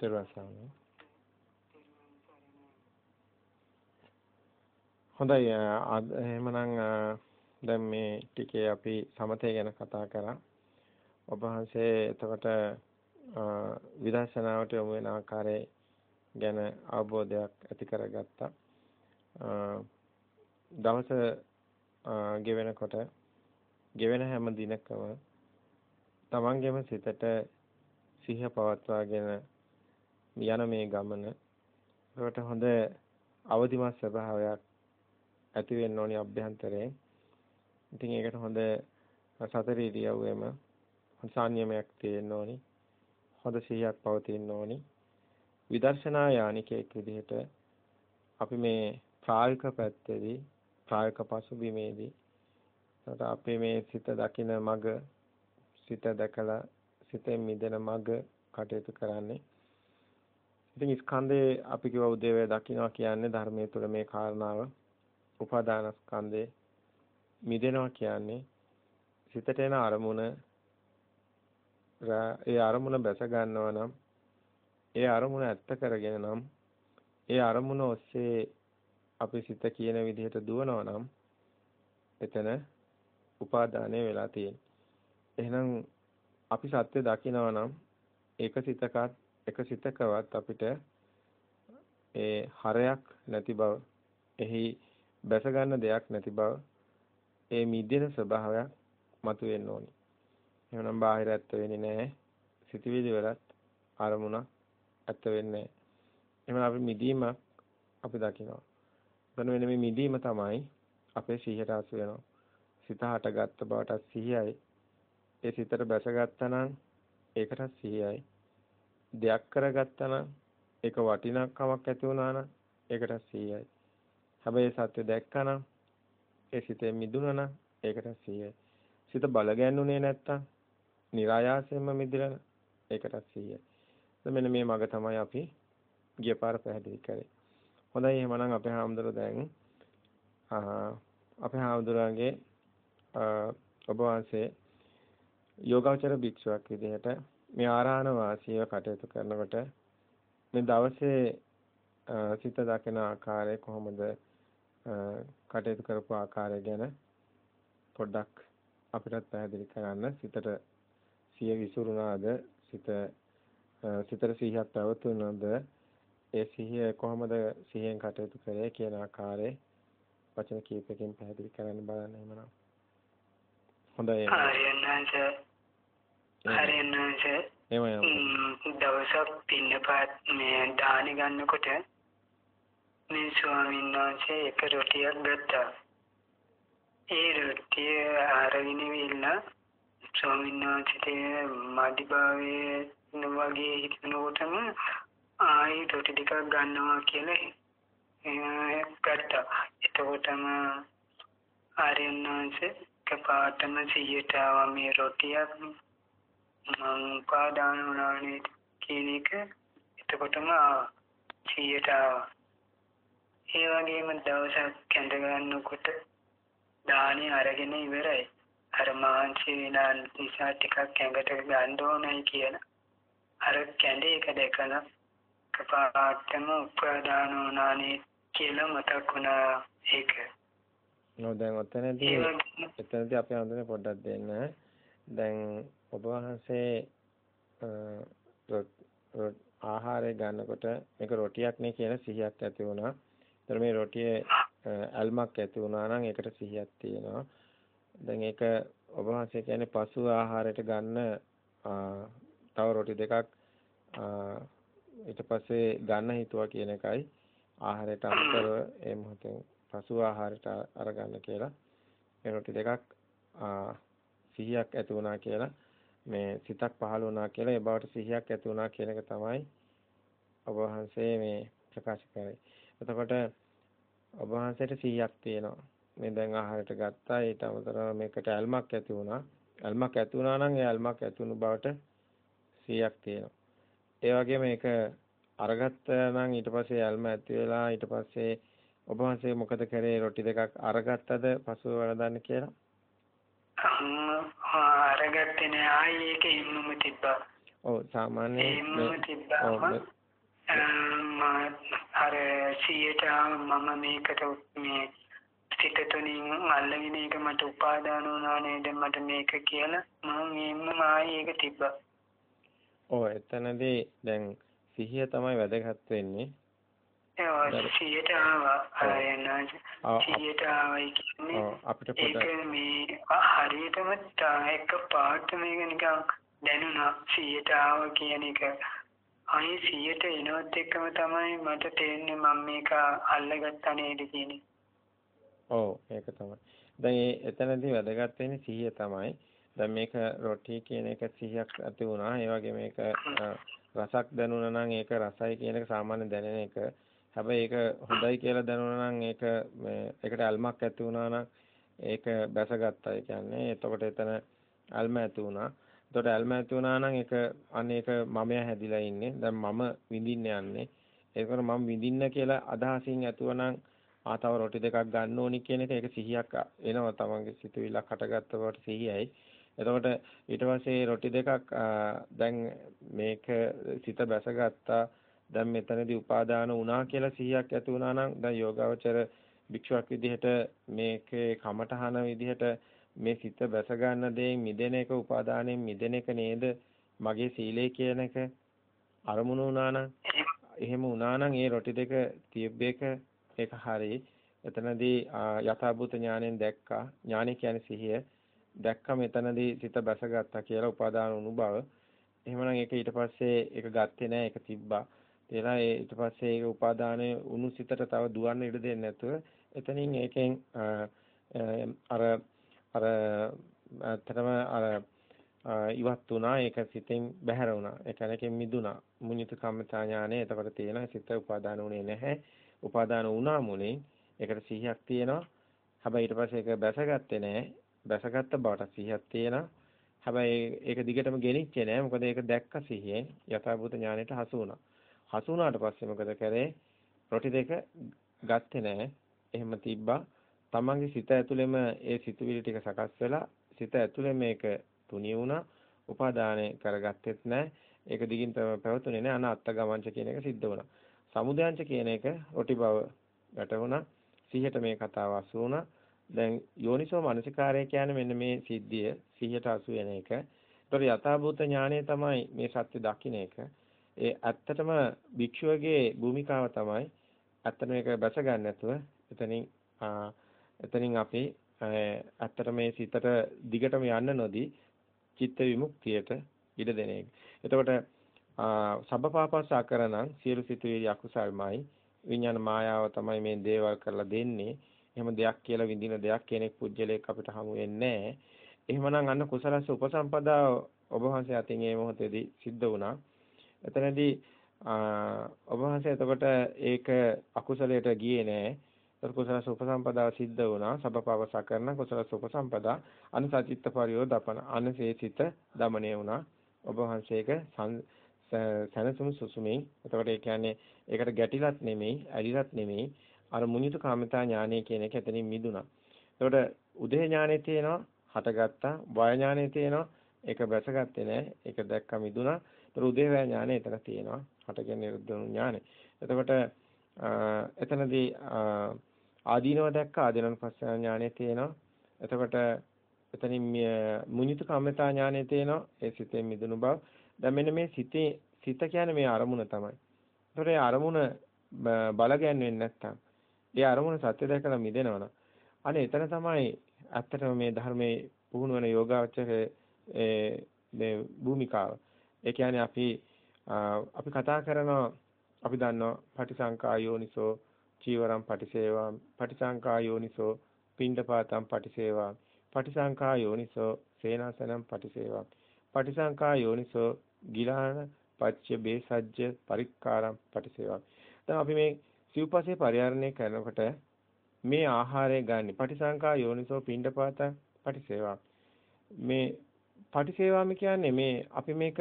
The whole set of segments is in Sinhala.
තෙරුවන් හොඳයි එහෙමනම් දැන් මේ ටිකේ අපි සමතේ ගැන කතා කරා. ඔබ වහන්සේ එතකොට විදර්ශනාවට යොමු වෙන ආකාරය ගැන අවබෝධයක් ඇති කරගත්තා. දවස ගෙවෙනකොට ගෙවෙන හැම දිනකම තමන්ගේම සිතට සිහිය පවත්වාගෙන යන මේ ගමන ඒකට හොඳ අවදිමත් ස්වභාවයක් ඇති වෙන්න ඕනි අභ්‍යන්තරයෙන්. ඉතින් ඒකට හොඳ සතර ඉරියව්වෙම සංයමයක් තියෙන්න ඕනි. හොඳ සිහියක් පවතින්න ඕනි. විදර්ශනා යානිකයෙක් විදිහට අපි මේ ප්‍රායෝගික පැත්තේදී ප්‍රායෝගික පසුබිමේදී අපේ මේ සිත දකින මග සිත දැකලා සිතෙන් මිදෙන මග කටයුතු කරන්නේ. ඉතින් ස්කන්ධේ අපි කිව්ව උදේවැය දකින්නවා කියන්නේ ධර්මයේ තුල මේ කාරණාව උපාදාන ස්කන්ධේ මිදෙනවා කියන්නේ සිතට එන අරමුණ ඒ අරමුණ බැස ගන්නවා නම් ඒ අරමුණ ඇත්ත කරගෙන නම් ඒ අරමුණ ඔස්සේ අපි සිත කියන විදිහට දුවනවා නම් එතන උපාදානය වෙලා තියෙන්නේ. එහෙනම් අපි සත්‍ය දකිනවා නම් ඒක සිතකත් එක සිතකවත් අපිට ඒ හරයක් නැති බව එහි බැස ගන්න දෙයක් නැති බව ඒ මිදෙන ස්වභාවයක් මතුවෙන්න ඕනි. එහෙනම් බාහිර ඇත්ත වෙන්නේ නැහැ. සිතවිලි වලත් අරමුණක් ඇත්ත වෙන්නේ නැහැ. එහෙනම් අපි මිදීමක් අපි දකිනවා. එතන වෙන මේ මිදීම තමයි අපේ සිහියට අසු වෙනවා. සිත හටගත්ත බවට සිහියයි. ඒ සිතට බැසගත්තා නම් ඒකටත් සිහියයි. දෙයක් කරගත්තා නම් ඒක වටිනාකමක් ඇති වුණා නම් ඒකටත් සිහියයි. හැබැයි සත්‍ය දැක්කනම් ඒ සිතේ මිදුණා නම් ඒකට සිහියයි. සිත බල ගැන්නුනේ නැත්තම් નિરાයාසයෙන්ම මිදිලා ඒකට සිහියයි. මෙන්න මේ මග තමයි අපි ගිය පාර පැහැදිලි කරේ. හොඳයි එහෙමනම් අපේ හාමුදුරුවෝ දැන් අපේ හාමුදුරුවන්ගේ ඔබ වහන්සේ යෝගාචර භික්ෂුවක් විදිහට මේ ආරාණ වාසීව කටයුතු කරනකොට මේ දවසේ සිත දකින ආකාරය කොහොමද කටයුතු කරපු ආකාරය ගැන පොඩ්ඩක් අපිටත් පැහැදිලි කරන්න. සිතට සිය විසුරුනාද සිත සිතට සිහියක් පැවතුනද ඒ සිහිය කොහොමද සිහියෙන් කටයුතු කරේ කියන ආකාරයේ වචන කීපයකින් පැහැදිලි කරන්න බලන්න එහෙමනම්. හොඳයි. හරියන්නංශ හරියන්නංශ එහෙමයි දවසක් පින්නපාත් මේ දානි ගන්නකොට මේ ස්වාමීන් වහන්සේ එක රොටියක් ගත්තා. ඒ රොටිය අරගෙන ඉවිල්ලා ස්වාමීන් වහන්සේට මදිභාවයේ වගේ හිතනකොටම ආයි රොටි ටිකක් ගන්නවා කියලා ගත්තා. එතකොටම ආර්යයන් වහන්සේ කපාටම සිහියට ආවා මේ රොටියක් මං උපාදාන වුණානේ කියන එක එතකොටම සිහියට ආවා. ඒ වගේම දවසක් කැඳ ගන්නකොට දානේ අරගෙන ඉවරයි. අර මාංශය වෙනා නිසා ටිකක් ඇඟට ගන්න ඕනයි කියන අර කැඳේ එක දැකලා කපාටම උපාදාන වුණානේ කියලා මතක් වුණා ඒක. නෝ දැන් ඔතනදී එතනදී අපි හඳුනේ පොඩ්ඩක් දෙන්න. දැන් ඔබ වහන්සේ ආහාරය ගන්නකොට මේක රොටියක් නේ කියන සිහියක් ඇති වුණා. ඒතර මේ රොටියේ ඇල්මක් ඇති වුණා නම් ඒකට සිහියක් තියෙනවා. දැන් ඒක ඔබ වහන්සේ කියන්නේ පසු ආහාරයට ගන්න තව රොටි දෙකක් ඊට පස්සේ ගන්න හිතුවා කියන එකයි ආහාරයට අමතරව ඒ මොහොතේ පසු ආහාරයට අරගන්න කියලා ඒ රොටි දෙකක් සිහියක් ඇති වුණා කියලා මේ සිතක් පහළ වුණා කියලා ඒ බවට සිහියක් ඇති වුණා කියන එක තමයි ඔබ වහන්සේ මේ ප්‍රකාශ කරේ. එතකොට ඔබ වහන්සේට 100ක් තියෙනවා. මේ දැන් ආහාරයට ගත්තා ඊට අමතරව මේකට ඇල්මක් ඇති වුණා. ඇල්මක් ඇති වුණා නම් ඒ ඇල්මක් ඇති වුණු බවට 100ක් තියෙනවා. ඒ වගේම මේක අරගත්ත නම් ඊට පස්සේ ඇල්ම ඇති වෙලා ඊට පස්සේ ඔබ වහන්සේ මොකද කරේ රොටි දෙකක් අරගත්තද පසුව වළඳන්න කියලා? අරගත්තේ නෑ ආයේ ඒක ඉන්නම තිබ්බා. ඔව් සාමාන්‍යයෙන් එහෙම තිබ්බම අර සියයට මම මේකට මේ සිත තුළින් අල්ලගෙන ඒක මට උපාදාන වුණා නේද මට මේක කියලා මම එම්ම ආයේ ඒක තිබ්බා. ඔව් එතනදී දැන් සිහිය තමයි වැදගත් වෙන්නේ. ඒ සිහියට ආවා අයනජ සිහියට ආවයි කියන්නේ. අපිට පොඩ ඒක මේ හරියටම එක පාට මේක නිකන් දැනුණා. සිහියට ආවා කියන එක. අයි සිහියට එනවත් එක්කම තමයි මට තේරෙන්නේ මම මේක අල්ලගත්තා නේද කියන්නේ. ඔව් ඒක තමයි. දැන් එතනදී වැදගත් වෙන්නේ සිහිය තමයි. දැන් මේක රොටි කියන එක සිහියක් ඇති වුණා. ඒ වගේ මේක රසක් දැනුණා නම් ඒක රසයි කියන එක සාමාන්‍ය දැනෙන එක. හැබැයි ඒක හොඳයි කියලා දැනුණා නම් ඒක ඒකට අල්මක් ඇති වුණා නම් ඒක බැසගත්තා. ඒ කියන්නේ එතකොට එතන අල්ම ඇති වුණා. එතකොට ඇල්ම ඇති වුණා නම් ඒක අන්න ඒක මමයා හැදිලා ඉන්නේ. දැන් මම විඳින්න යන්නේ. ඒකර මම විඳින්න කියලා අදහසින් ඇතුව නම් ආ තව රොටි දෙකක් ගන්න ඕනි කියන එක ඒක සිහියක් එනවා තමන්ගේ සිතුවිල්ලක් හටගත්ත බවට සිහියයි. එතකොට ඊට පස්සේ රොටි දෙකක් දැන් මේක සිත බැසගත්තා. දැන් මෙතනදී උපාදාන වුණා කියලා සිහියක් ඇති වුණා නම් දැන් යෝගාවචර භික්ෂුවක් විදිහට මේකේ කමඨහන විදිහට මේ සිත බැස ගන්න දෙයින් මිදෙන එක උපාදානයෙන් මිදෙන එක නේද? මගේ සීලය කියන එක අරමුණු වුණා නම් එහෙම වුණා නම් ඒ රොටි දෙක තියබ්බේක ඒක හරි. එතනදී යථාභූත ඥාණයෙන් දැක්කා. ඥානය කියන්නේ සිහිය. දැක්කම එතනදී සිත බැසගත්තා කියලා උපාදාන වුණු බව. එහෙමනම් ඒක ඊට පස්සේ ඒක ගත්තේ නැහැ ඒක තිබ්බා. එලා ඒ ඊට පස්සේ ඒක උපාදානයේ උණු සිතට තව දුවන්න ඉඩ දෙන්නේ නැතුව එතනින් ඒකෙන් අර අර ඇත්තටම අර ඉවත් වුණා. ඒක සිතෙන් බැහැර වුණා. ඒ කියන්නේ මිදුණා. මුඤ්ඤිත කම්මතා ඥානෙ එතකොට තියෙන සිත උපාදාන උනේ නැහැ. උපාදාන වුණා මුලින් ඒකට සිහියක් තියෙනවා. හැබැයි ඊට පස්සේ ඒක බැසගත්තේ නැහැ. බැසගත්ත බවට සිහියක් තියෙනවා. හැබැයි ඒක දිගටම ගෙනිච්චේ නැහැ. මොකද ඒක දැක්ක සිහියෙන් යථාභූත ඥානෙට හසු වුණා. හසු වුණාට පස්සේ මොකද කරේ? රොටි දෙක ගත්තේ නැහැ. එහෙම තිබ්බා. තමන්ගේ සිත ඇතුළෙම ඒ සිතුවිලි ටික සකස් වෙලා සිත ඇතුළේ මේක තුනී වුණා. උපාදානය කරගත්තෙත් නැහැ. ඒක දිගින් තමයි පැවතුනේ නැහැ. අනාත්ත ගමංච කියන එක සිද්ධ වුණා. සමුදයංච කියන එක රොටි බව වැටුණා සිහියට මේ කතාව අසු වුණා. දැන් යෝනිසෝ මනසිකාරය කියන්නේ මෙන්න මේ සිද්ධිය. සිහියට අසු වෙන එක. ඒතර යථාභූත ඥානය තමයි මේ සත්‍ය දකින්න එක. ඒ ඇත්තටම භික්ෂුවගේ භූමිකාව තමයි ඇත්තට මේක බැස ගන්න නැතුව එතනින් එතනින් අපි ඇත්තට මේ සිතට දිගටම යන්න නොදී චිත්ත විමුක්තියට ඉඩ දෙන එක. එතකොට සබ්බපාපස්සා කරනං සියලු සිතුවිලි අකුසල්මයි විඥාන මායාව තමයි මේ දේවල් කරලා දෙන්නේ. එහෙම දෙයක් කියලා විඳින දෙයක් කෙනෙක් පුජ්‍යලයක් අපිට හමු වෙන්නේ නැහැ. එහෙමනම් අන්න කුසලස්ස උපසම්පදා ඔබ වහන්සේ අතින් මේ මොහොතේදී සිද්ධ වුණා. එතනදී ඔබ වහන්සේ එතකොට ඒක අකුසලයට ගියේ නෑ. කුසල සුපසම්පදා සිද්ධ වුණා. සබපවස කරන කුසල සුපසම්පදා අනුසචිත්ත පරියෝදපන අනසේසිත දමණය වුණා. ඔබ වහන්සේක සනසුම් සුසුමින් එතකොට ඒ කියන්නේ ඒකට ගැටිලත් නෙමෙයි ඇලිලත් නෙමෙයි අර මුනිතු කාමිතා ඥානය කියන එක එතනින් මිදුණා. එතකොට උදේ ඥානෙ තියෙනවා හටගත්තා. වය ඥානෙ තියෙනවා. ඒක බැසගත්තේ නැහැ ඒක දැක්ක මිදුණා. ඒතර උදේවැය ඥානෙ එතන තියෙනවා හටගෙන නිරුද්ධ වුණු ඥානෙ එතකොට එතනදී ආදීනව දැක්ක ආදීනවන් පස්ස ඥානෙ තියෙනවා. එතකොට එතනින් මුඤ්ඤිත කම්මතා ඥානෙ තියෙනවා. ඒ සිතෙන් මිදුණු බව. දැන් මෙන්න මේ සිතේ සිත කියන්නේ මේ අරමුණ තමයි. ඒතකොට ඒ අරමුණ බලගැන්වෙන්නේ නැත්තම් ඒ අරමුණ සත්‍ය දැකලා මිදෙනවනම් අනේ එතන තමයි ඇත්තටම මේ ධර්මයේ පුහුණු වෙන යෝගාවචරයේ මේ භූමිකාව. ඒ කියන්නේ අපි අපි කතා කරනවා අපි දන්නවා පටිසංකා යෝනිසෝ චීවරම් පටිසේවා පටිසංකා යෝනිසෝ පිණ්ඩපාතම් පටිසේවා පටිසංකා යෝනිසෝ සේනාසනම් පටිසේවා පටිසංකා යෝනිසෝ ගිලාන පච්ච බේසජ්ජ පරික්කාරම් පටිසේවා. දැන් අපි මේ සිව්පසේ පරිහරණය කරනකොට මේ ආහාරය ගන්න පටිසංකා යෝනිසෝ පිණ්ඩපාත පටිසේවා. මේ පටිසේවාම කියන්නේ මේ අපි මේක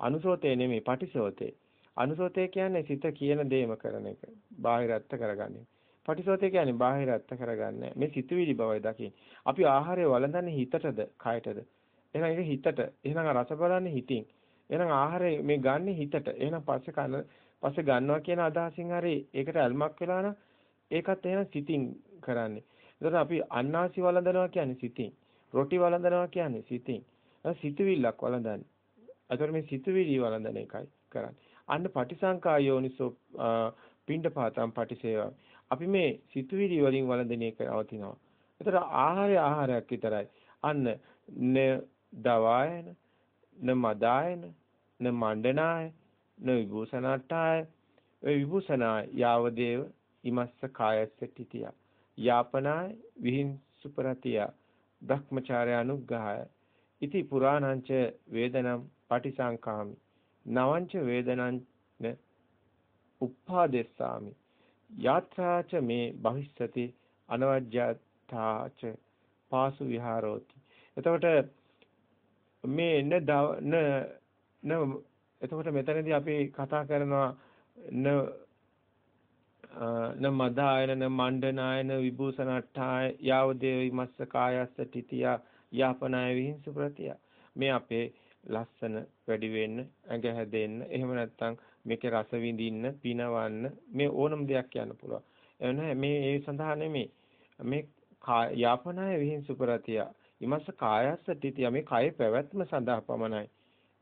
අනුසෝතේ නෙමෙයි පටිසෝතේ අනුසෝතය කියන්නේ සිත කියන දේම කරන එක. බාහිරත්ත කරගන්නේ. පටිසෝතය කියන්නේ බාහිරත්ත කරගන්නේ. මේ සිතුවිලි බවයි දකින්නේ. අපි ආහාරය වළඳන්නේ හිතටද, කයටද? එහෙනම් ඒක හිතට. එහෙනම් රස බලන්නේ හිතින්. එහෙනම් ආහාරය මේ ගන්න හිතට. එහෙනම් පස්සේ කන පස්සේ ගන්නවා කියන අදහසින් හරි ඒකට ඇල්මක් වෙලා නම් ඒකත් එහෙනම් සිතින් කරන්නේ. එතකොට අපි අන්නාසි වළඳනවා කියන්නේ සිතින්. රොටි වළඳනවා කියන්නේ සිතින්. සිතුවිල්ලක් වළඳන්නේ. එතකොට මේ සිතුවිලි වළඳන එකයි කරන්නේ. අන්න පටිසංකා යෝනිසෝ පිණ්ඩපාතම් පටිසේවා. අපි මේ සිතුවිලි වලින් වළඳන එක අවතිනවා. එතකොට ආහාරය ආහාරයක් විතරයි. අන්න න දවායන න මදායන න මණ්ඩනාය න විභූෂණට්ඨාය ඒ විභූෂණාය යාවදේව ඉමස්ස කායස්ස තිතිය යාපනාය විහිංසුපරතිය බ්‍රහ්මචාර්ය අනුග්‍රහය ඉති පුරාණංච වේදනම් පටිසංකාමි නවංච වේදනං උප්පාදෙස්සාමි යාත්‍රාච මේ භවිස්සති අනවජ්‍යතාච පාසු විහාරෝති එතකොට මේ න න න එතකොට මෙතනදී අපි කතා කරනවා න න මදායන න මණ්ඩනායන විභූෂණට්ඨාය යාවදේවි මස්ස කායස්ස තිතිය යාපනාය විහිංසු ප්‍රතිය. මේ අපේ ලස්සන වැඩි වෙන්න ඇඟ හැදෙන්න එහෙම නැත්නම් මේකේ රස විඳින්න පිනවන්න මේ ඕනම දෙයක් කියන්න පුළුවන්. එවන මේ ඒ සඳහා නෙමෙයි. මේ යාපනාය විහිංසු ප්‍රතිය ඉමස්ස කායස්ස තිතිය මේ කය පැවැත්ම සඳහා පමණයි.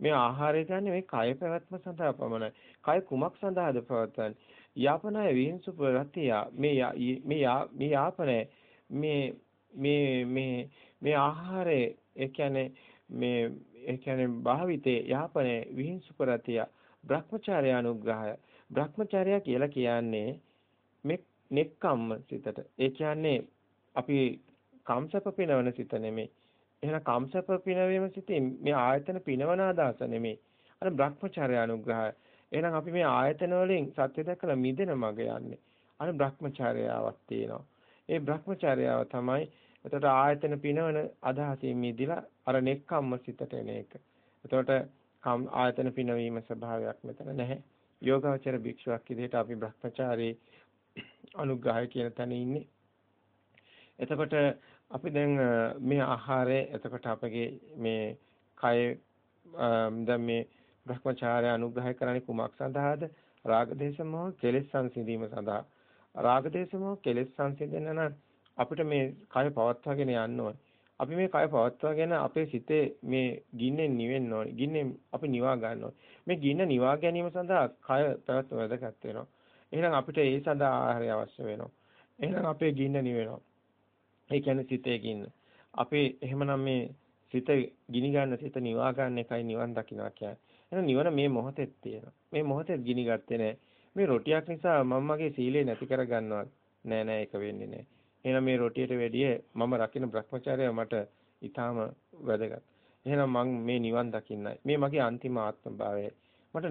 මේ ආහාරය ගන්න මේ කය පැවැත්ම සඳහා පමණයි. කය කුමක් සඳහාද පවත්වන්නේ? යාපනාය විහිංසු ප්‍රතිය මේ මේ මේ යාපනය මේ මේ මේ මේ ආහාරය ඒ කියන්නේ මේ ඒ කියන්නේ භාවිතේ යාපනේ විහිංසුපරතිය Brahmacharya අනුග්‍රහය. Brahmacharya කියලා කියන්නේ මේ නෙක්කම්ම සිතට. ඒ කියන්නේ අපි කම්සප පිනවන සිත නෙමෙයි. එහෙනම් කම්සප පිනවීම සිතින් මේ ආයතන පිනවන අදහස නෙමෙයි. අර Brahmacharya අනුග්‍රහය. එහෙනම් අපි මේ ආයතන වලින් සත්‍ය දැකලා මිදෙන මඟ යන්නේ. අර Brahmacharyaවක් තියෙනවා. ඒ Brahmacharyaව තමයි එතකොට ආයතන පිනවන අදහසින් මිදිලා අර නෙක්ඛම්ම සිතට එන එක. එතකොට ආයතන පිනවීම ස්වභාවයක් මෙතන නැහැ. යෝගාචර භික්ෂුවක් විදිහට අපි Brahmachari අනුග්‍රහය කියන තැන ඉන්නේ. එතකොට අපි දැන් මේ ආහාරය එතකොට අපගේ මේ කය දැන් මේ Brahmacharya අනුග්‍රහය කරන්නේ කුමක් සඳහාද? රාගදේශ මොහ කෙලෙස් සංසිඳීම සඳහා. රාගදේශ මොහ කෙලෙස් සංසිඳෙන්න නම් අපිට මේ කය පවත්වාගෙන යන්න ඕනේ. අපි මේ කය පවත්වාගෙන අපේ සිතේ මේ ගින්නෙන් නිවෙන්න ඕනේ. ගින්නෙන් අපි නිවා ගන්න ඕනේ. මේ ගින්න නිවා ගැනීම සඳහා කය පැවැත්ම වැදගත් වෙනවා. එහෙනම් අපිට ඒ සඳහා ආහාරය අවශ්‍ය වෙනවා. එහෙනම් අපේ ගින්න නිවෙනවා. ඒ කියන්නේ සිතේ ගින්න. අපි එහෙමනම් මේ සිත ගිනි ගන්න සිත නිවා ගන්න එකයි නිවන් දකින්නවා කියන්නේ. එහෙනම් නිවන මේ මොහොතේ තියෙනවා. මේ මොහොතේ ගිනි ගත්තේ නැහැ. මේ රොටියක් නිසා මම මගේ සීලය නැති කර ගන්නවා. නෑ නෑ ඒක වෙන්නේ නෑ. එහෙනම් මේ රොටියට වැඩිය මම රකින්න Brahmacharya මට ඊටාම වැදගත්. එහෙනම් මං මේ නිවන් දකින්නයි. මේ මගේ අන්තිම ආත්ම භාවයයි.